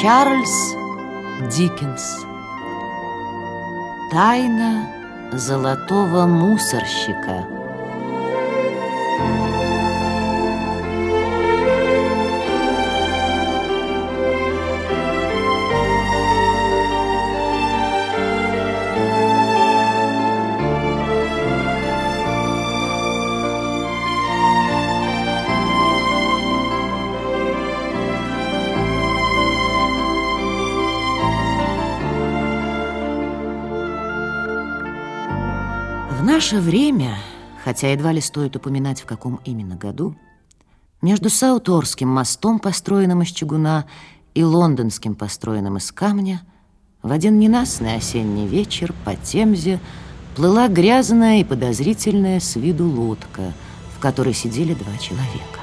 Чарльз Диккенс. Тайна золотого мусорщика В наше время, хотя едва ли стоит упоминать, в каком именно году, между Сауторским мостом, построенным из чугуна, и лондонским, построенным из камня, в один ненастный осенний вечер по Темзе плыла грязная и подозрительная с виду лодка, в которой сидели два человека.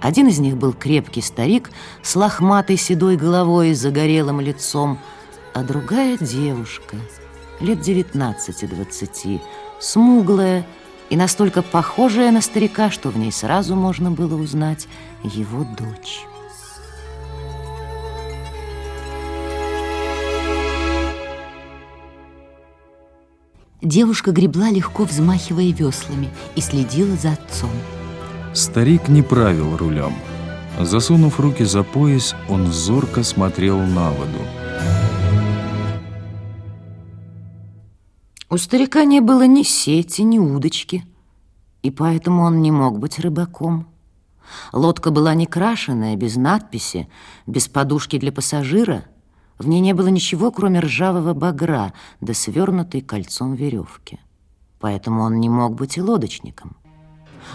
Один из них был крепкий старик с лохматой седой головой и загорелым лицом, а другая девушка, лет 19-20, смуглая и настолько похожая на старика, что в ней сразу можно было узнать его дочь. Девушка гребла легко, взмахивая веслами, и следила за отцом. Старик не правил рулем. Засунув руки за пояс, он зорко смотрел на воду. У старика не было ни сети, ни удочки, и поэтому он не мог быть рыбаком. Лодка была не крашеная, без надписи, без подушки для пассажира. В ней не было ничего, кроме ржавого багра да свернутой кольцом веревки. Поэтому он не мог быть и лодочником.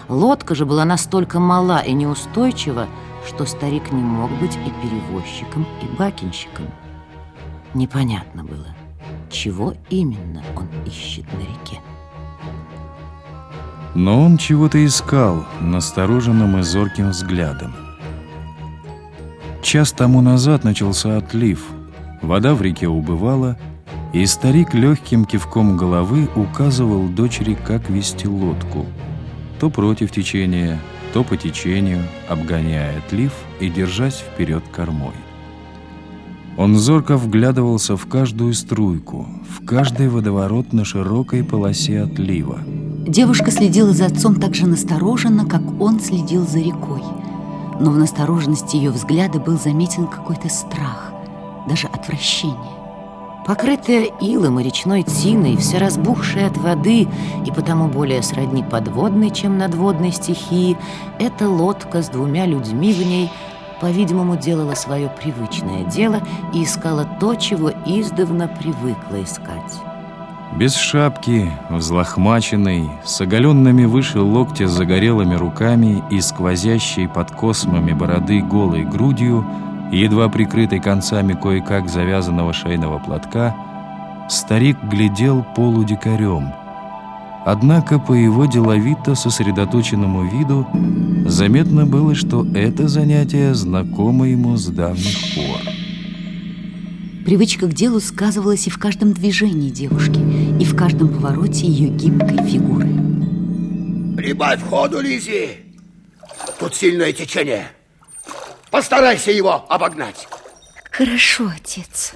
Лодка же была настолько мала и неустойчива, что старик не мог быть и перевозчиком, и бакинщиком. Непонятно было, чего именно он ищет на реке. Но он чего-то искал настороженным и зорким взглядом. Час тому назад начался отлив. Вода в реке убывала, и старик легким кивком головы указывал дочери, как вести лодку. То против течения, то по течению, обгоняя отлив и держась вперед кормой. Он зорко вглядывался в каждую струйку, в каждый водоворот на широкой полосе отлива. Девушка следила за отцом так же настороженно, как он следил за рекой. Но в настороженности ее взгляда был заметен какой-то страх, даже отвращение. Покрытая илом и речной тиной, вся разбухшая от воды и потому более сродни подводной, чем надводной стихии, эта лодка с двумя людьми в ней – по-видимому, делала свое привычное дело и искала то, чего издавна привыкла искать. Без шапки, взлохмаченный, с оголенными выше локтя загорелыми руками и сквозящей под космами бороды голой грудью, едва прикрытой концами кое-как завязанного шейного платка, старик глядел полудикарем – Однако по его деловито сосредоточенному виду заметно было, что это занятие знакомо ему с давних пор. Привычка к делу сказывалась и в каждом движении девушки, и в каждом повороте ее гибкой фигуры. Прибавь ходу, Лизи! Тут сильное течение. Постарайся его обогнать. Хорошо, отец.